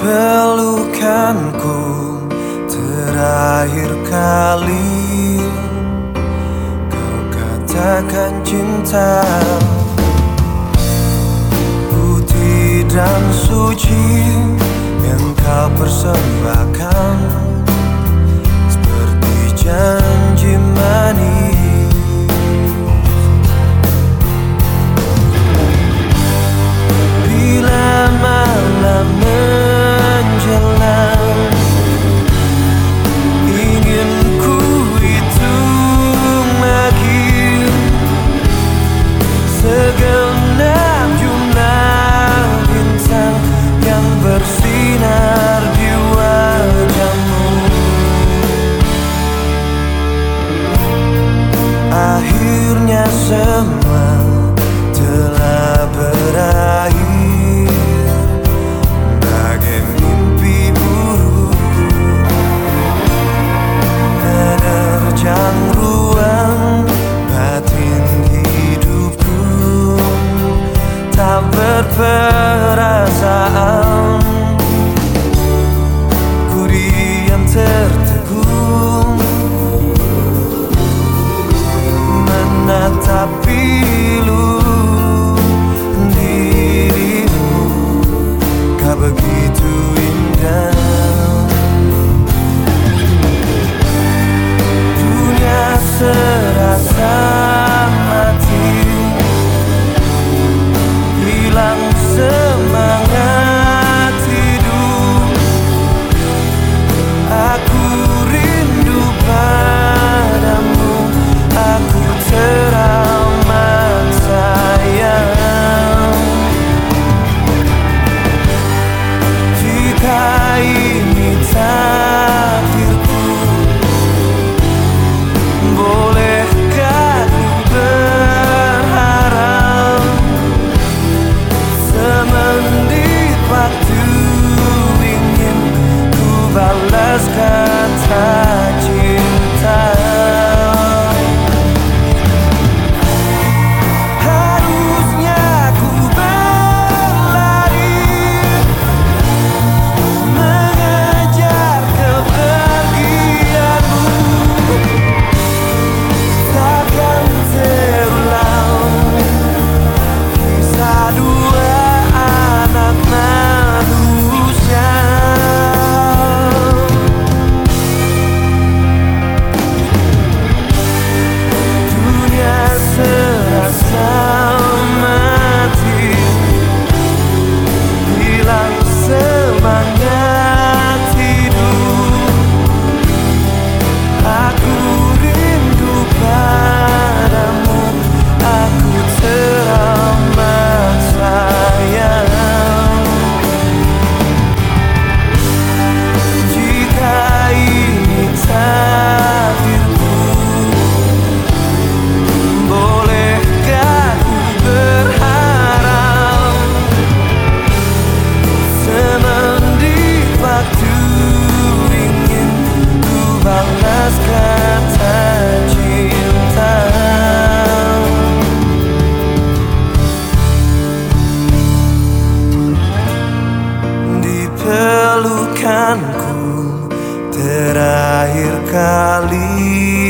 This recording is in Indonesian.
pelukanku terakhir kali. Kau katakan cinta putih dan suci yang kau persembahkan. perfect 色。kali.